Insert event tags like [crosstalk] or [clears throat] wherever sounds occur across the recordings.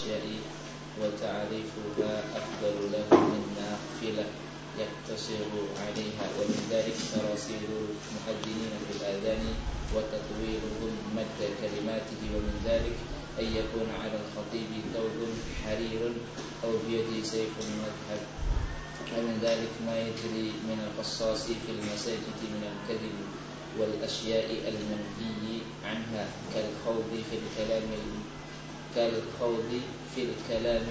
الأشياء وتعريفها أفضل له من نافلة يقتصر عليها ومن ذلك تراصيل المؤذنين في الآذان وتطويلهم مد كلماته ومن ذلك أن يكون على الخطيب ثوب حرير أو بيده سيف مذهب. ومن ذلك ما يجري من القصاص في المساجد من الكذب والأشياء المنهي عنها كالخوض في الكلام كالخوض في الكلام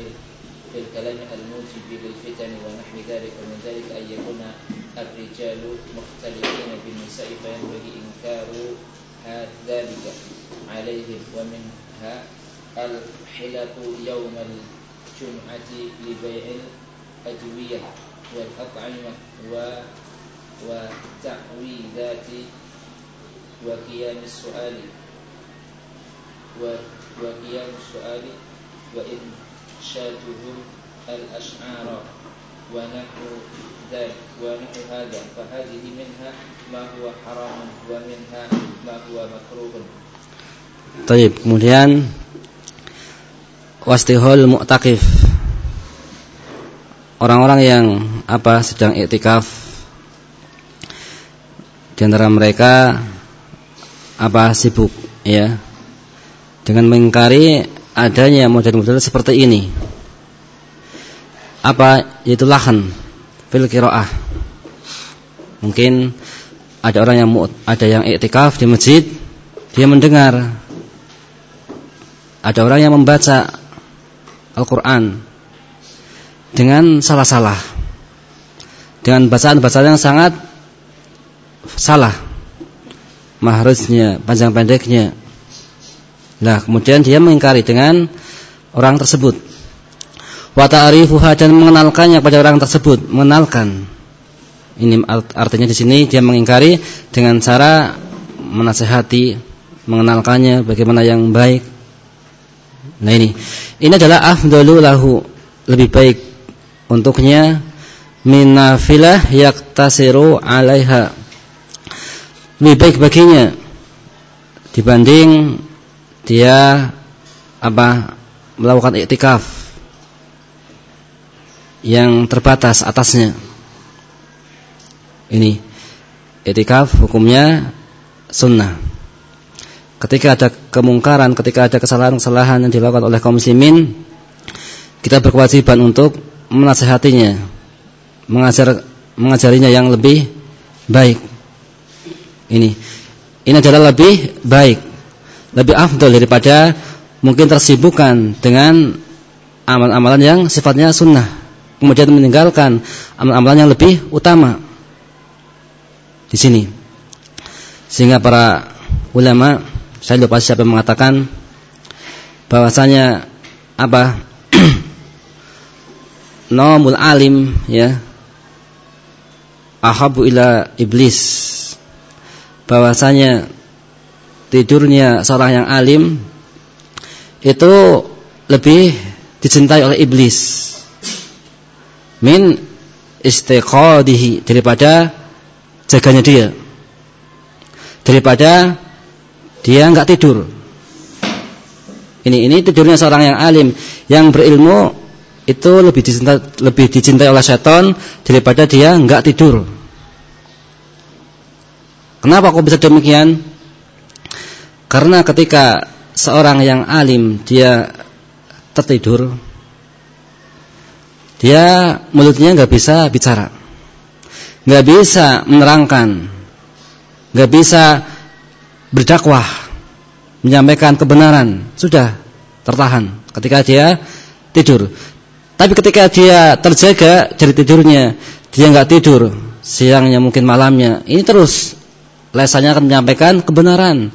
في الكلام الموجب للفتن ونحو ذلك ومن ذلك أن يكون الرجال مختلفين بالنساء فينبغي إنكار ذلك عليهم. ومنها الحلق يوم الجمعة لبيع الأدوية والأطعمة و وتعويذات وقيام السؤال. وقيام السؤال وإنشادهم الأشعار ونحو ذلك ونحو هذا فهذه منها ما هو حرام ومنها ما هو مكروه طيب kemudian wastihul mu'takif orang-orang yang apa sedang iktikaf di antara mereka apa sibuk ya dengan mengingkari adanya model-model seperti ini. Apa yaitu lahan fil qiraah. Mungkin ada orang yang ada yang iktikaf di masjid, dia mendengar ada orang yang membaca Al-Qur'an dengan salah-salah. Dengan bacaan-bacaan yang sangat salah. Mahrusnya, panjang pendeknya, Nah, kemudian dia mengingkari dengan orang tersebut. Wa ta'rifuha dan mengenalkannya kepada orang tersebut, mengenalkan. Ini artinya di sini dia mengingkari dengan cara menasehati, mengenalkannya bagaimana yang baik. Nah ini, ini adalah afdalu lahu, lebih baik untuknya minafilah yaktasiru alaiha. Lebih baik baginya dibanding dia apa melakukan iktikaf yang terbatas atasnya. Ini iktikaf hukumnya sunnah. Ketika ada kemungkaran, ketika ada kesalahan-kesalahan yang dilakukan oleh kaum muslimin, kita berkewajiban untuk menasehatinya, mengajar mengajarinya yang lebih baik. Ini ini adalah lebih baik lebih afdol daripada mungkin tersibukkan dengan amalan-amalan yang sifatnya sunnah. Kemudian meninggalkan amalan-amalan yang lebih utama di sini. Sehingga para ulama saya lupa siapa yang mengatakan bahwasanya apa? [clears throat] Nomul alim ya ahabu ila iblis. Bahwasanya tidurnya seorang yang alim itu lebih dicintai oleh iblis. Min istiqadihi daripada jaganya dia. Daripada dia enggak tidur. Ini ini tidurnya seorang yang alim. Yang berilmu itu lebih dicintai, lebih dicintai oleh setan daripada dia enggak tidur. Kenapa kok bisa demikian karena ketika seorang yang alim dia tertidur, dia mulutnya nggak bisa bicara, nggak bisa menerangkan, nggak bisa berdakwah, menyampaikan kebenaran, sudah tertahan ketika dia tidur. Tapi ketika dia terjaga dari tidurnya, dia nggak tidur, siangnya mungkin malamnya, ini terus lesannya akan menyampaikan kebenaran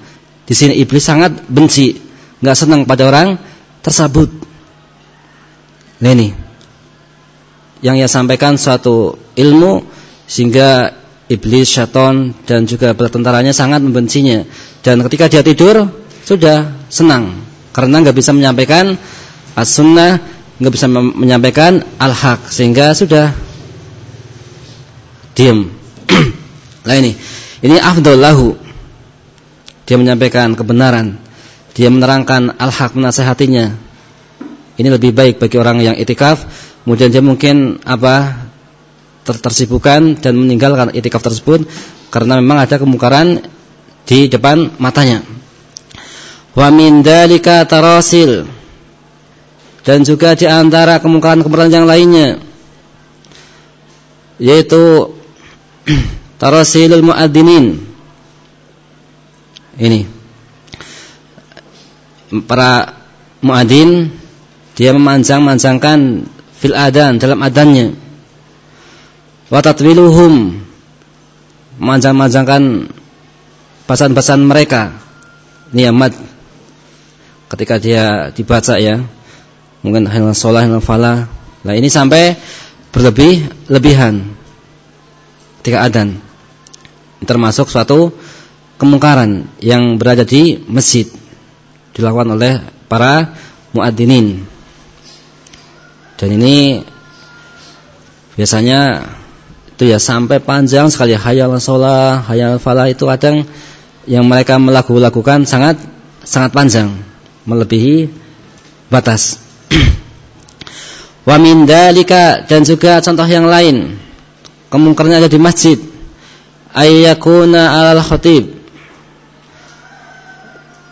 di sini iblis sangat benci, nggak senang pada orang tersebut. Nah ini yang ia sampaikan suatu ilmu sehingga iblis, syaitan dan juga tentaranya sangat membencinya. Dan ketika dia tidur sudah senang karena nggak bisa menyampaikan as-sunnah, nggak bisa menyampaikan al-haq sehingga sudah diam. Nah [clears throat] ini, ini afdol lahu dia menyampaikan kebenaran, dia menerangkan al-haq menasehatinya. ini lebih baik bagi orang yang itikaf. Kemudian dia mungkin apa ter tersibukan dan meninggalkan itikaf tersebut karena memang ada kemungkaran di depan matanya. Wa min dalika tarasil. Dan juga di antara kemungkaran-kemungkaran yang lainnya yaitu [clears throat] tarasilul muadzinin ini para muadzin dia memanjang-manjangkan fil adan dalam adannya. Wa tatwiluhum memanjang-manjangkan bahasan-bahasan mereka. Niamat ketika dia dibaca ya. Mungkin hal sholah, hal falah. Nah ini sampai berlebih lebihan ketika adan. Termasuk suatu kemungkaran yang berada di masjid dilakukan oleh para muadzinin. Dan ini biasanya itu ya sampai panjang sekali hayal sholat, hayal falah itu kadang yang mereka melakukan sangat sangat panjang, melebihi batas. [clears throat] Wa min dan juga contoh yang lain. Kemungkarannya ada di masjid. Ayyakuna alal khatib.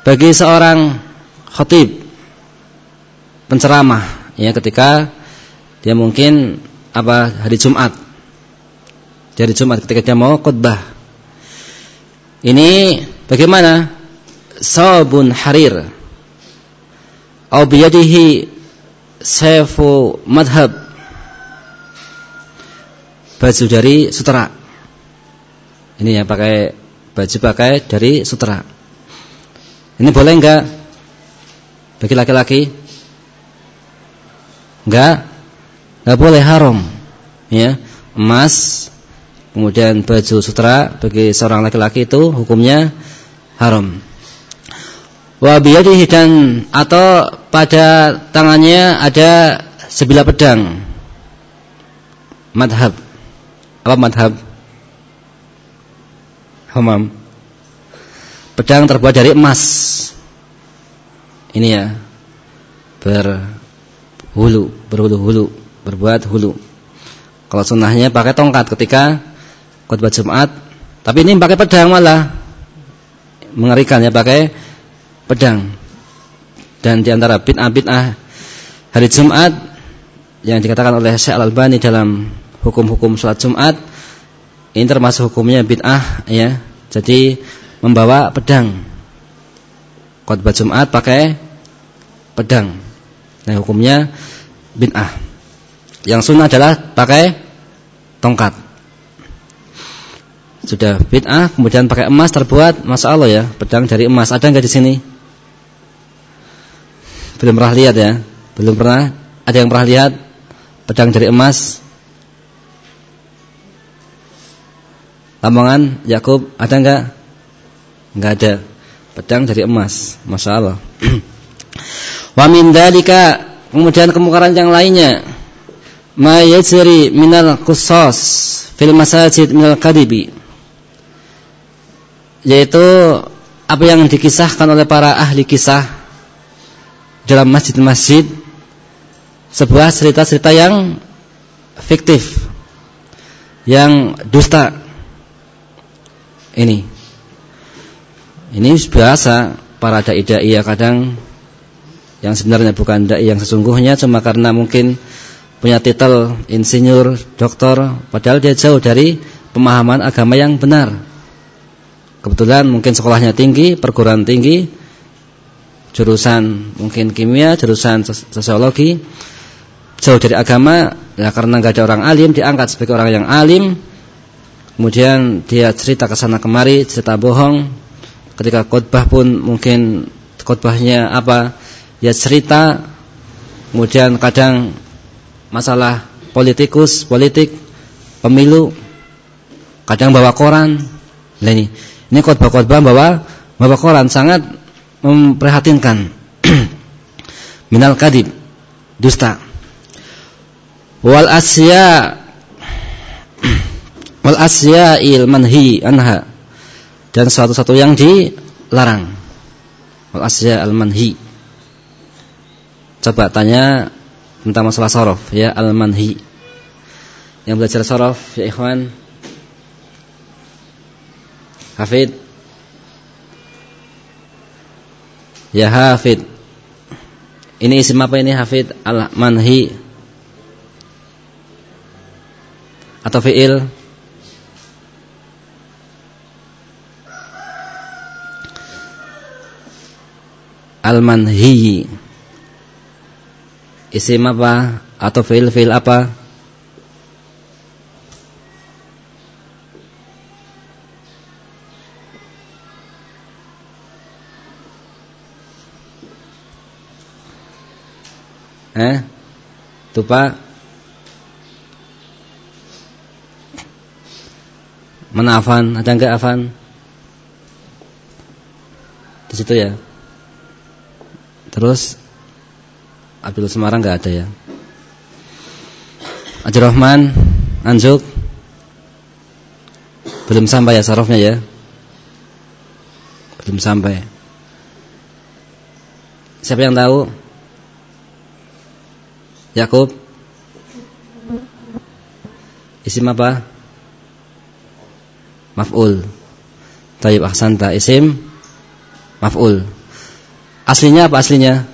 Bagi seorang khatib penceramah ya ketika dia mungkin apa hari Jumat. Hari Jumat ketika dia mau khutbah. Ini bagaimana? Sabun harir. Au biyadihi madhab. Baju dari sutera. Ini ya pakai baju pakai dari sutera. Ini boleh enggak? Bagi laki-laki? Enggak, enggak boleh haram. Ya, emas kemudian baju sutra bagi seorang laki-laki itu hukumnya haram. Wa biyadihi dan atau pada tangannya ada sebilah pedang. Madhab. Apa madhab? Hamam. Pedang terbuat dari emas. Ini ya. Ber hulu, berhulu-hulu, berbuat hulu. Kalau sunnahnya pakai tongkat ketika khutbah Jumat, tapi ini pakai pedang malah. Mengerikan ya pakai pedang. Dan di antara bid'ah bid'ah hari Jumat yang dikatakan oleh Syekh Al-Albani dalam hukum-hukum sholat Jumat ini termasuk hukumnya bid'ah ya. Jadi membawa pedang. Khutbah Jumat pakai pedang. Nah hukumnya bid'ah. Yang sunnah adalah pakai tongkat. Sudah bid'ah, kemudian pakai emas terbuat, masa Allah ya, pedang dari emas. Ada nggak di sini? Belum pernah lihat ya? Belum pernah? Ada yang pernah lihat pedang dari emas? Lamongan, Yakub, ada nggak? Nggak ada. Pedang dari emas, masya Allah. [clears throat] Wa min dalika kemudian kemungkaran yang lainnya. Ma yajri minal qusas fil masajid minal kadibi. Yaitu apa yang dikisahkan oleh para ahli kisah dalam masjid-masjid sebuah cerita-cerita yang fiktif yang dusta. Ini ini biasa para dai-dai kadang yang sebenarnya bukan dai yang sesungguhnya cuma karena mungkin punya titel insinyur, doktor, padahal dia jauh dari pemahaman agama yang benar. Kebetulan mungkin sekolahnya tinggi, perguruan tinggi, jurusan mungkin kimia, jurusan sosiologi, jauh dari agama, ya karena nggak ada orang alim diangkat sebagai orang yang alim. Kemudian dia cerita ke sana kemari, cerita bohong. Ketika khutbah pun mungkin khutbahnya apa? ya cerita kemudian kadang masalah politikus, politik, pemilu, kadang bawa koran. Nah ini, ini khotbah-khotbah bawa bawa koran sangat memprihatinkan. [clears throat] Minal kadib, dusta. Wal asya [clears throat] wal asya il manhi anha dan suatu-satu yang dilarang. Wal asya al manhi coba tanya tentang masalah sorof ya al-manhi. Yang belajar sorof ya ikhwan. Hafid. Ya Hafid. Ini isim apa ini Hafid? Al-manhi. Atau fi'il? Al-manhi. Isim apa atau fi'il-fi'il apa? Eh? Tupa Mana Afan? Ada enggak Afan? Di situ ya. Terus Abdul Semarang nggak ada ya. Rahman, Anjuk belum sampai ya sarafnya ya. Belum sampai. Siapa yang tahu? Yakub. Isim apa? Maf'ul. Tayyib ahsanta isim maf'ul. Aslinya apa aslinya?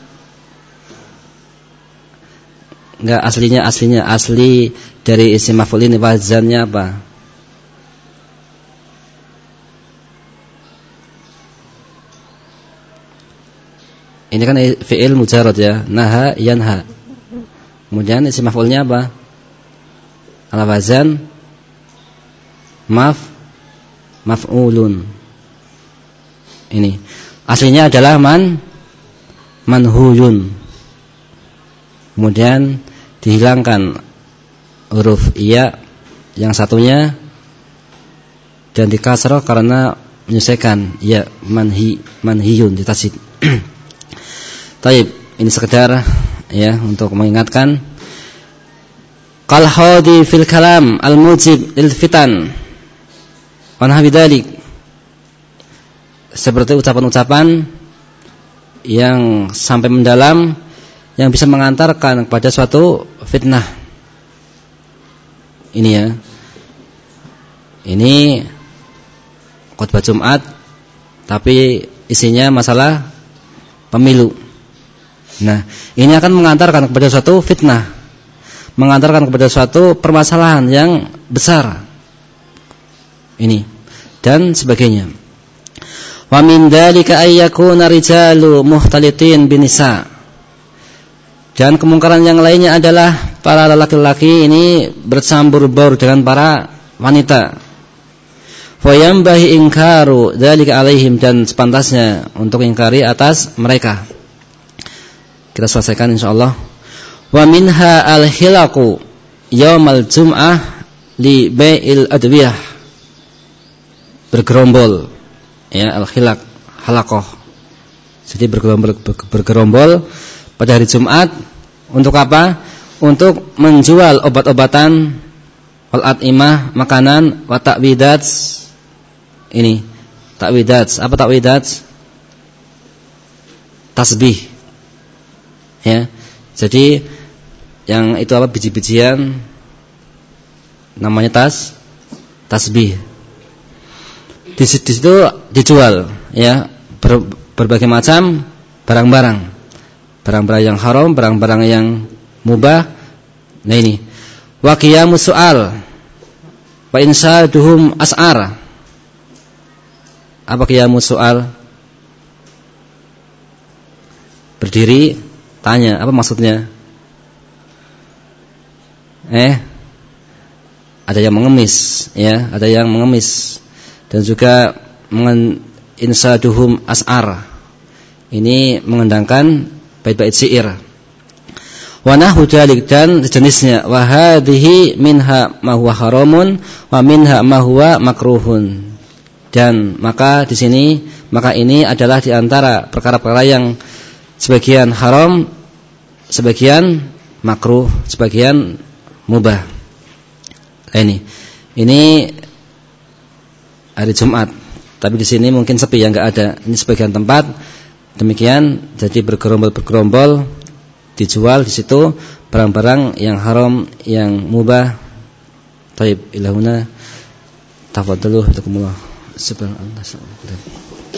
Enggak aslinya aslinya asli dari isim maf'ul ini wazannya apa? Ini kan fi'il mujarad ya, naha yanha. Kemudian isim maf'ulnya apa? Ala wazan maf maf'ulun. Ini. Aslinya adalah man manhuyun. Kemudian dihilangkan huruf iya yang satunya dan dikasroh karena menyelesaikan ya manhi manhiyun ditasib. [clears throat] Taib ini sekedar ya untuk mengingatkan qal hadi fil kalam al mujib lil fitan wa seperti ucapan-ucapan yang sampai mendalam yang bisa mengantarkan kepada suatu fitnah. Ini ya. Ini khutbah Jumat tapi isinya masalah pemilu. Nah, ini akan mengantarkan kepada suatu fitnah. Mengantarkan kepada suatu permasalahan yang besar. Ini dan sebagainya. Wa min dzalika ay yakuna rijalu muhtalitin binisa. Dan kemungkaran yang lainnya adalah para laki-laki ini bercampur baur dengan para wanita. Fayambahi ingkaru dzalika alaihim dan sepantasnya untuk ingkari atas mereka. Kita selesaikan insyaallah. Wa minha al-hilaqu yaumal jum'ah li bai'il adwiyah. Bergerombol ya al-hilaq halaqah. Jadi bergerombol bergerombol pada hari Jumat untuk apa? Untuk menjual obat-obatan wal imah makanan wa ta'widat ini ta'widat apa ta'widat tasbih. Ya jadi yang itu apa? Biji-bijian. Namanya tas tasbih di, situ dijual ya ber, berbagai macam barang-barang barang-barang yang haram, barang-barang yang mubah. Nah ini. Wa qiyamus su'al. Wa insaduhum as'ar. Apa qiyamus su'al? Berdiri, tanya, apa maksudnya? Eh, ada yang mengemis, ya, ada yang mengemis dan juga insaduhum as'ar. Ini mengendangkan bait-bait syair. Wa nahu dalik dan jenisnya wa hadhihi minha ma huwa haramun wa minha ma huwa makruhun. Dan maka di sini maka ini adalah di antara perkara-perkara yang sebagian haram, sebagian makruh, sebagian mubah. Nah, ini. Ini hari Jumat. Tapi di sini mungkin sepi yang enggak ada. Ini sebagian tempat demikian jadi bergerombol-gerombol dijual di situ barang-barang yang haram yang mubah. Taib ilahuna tafadhalu hukumullah. Subhanallah.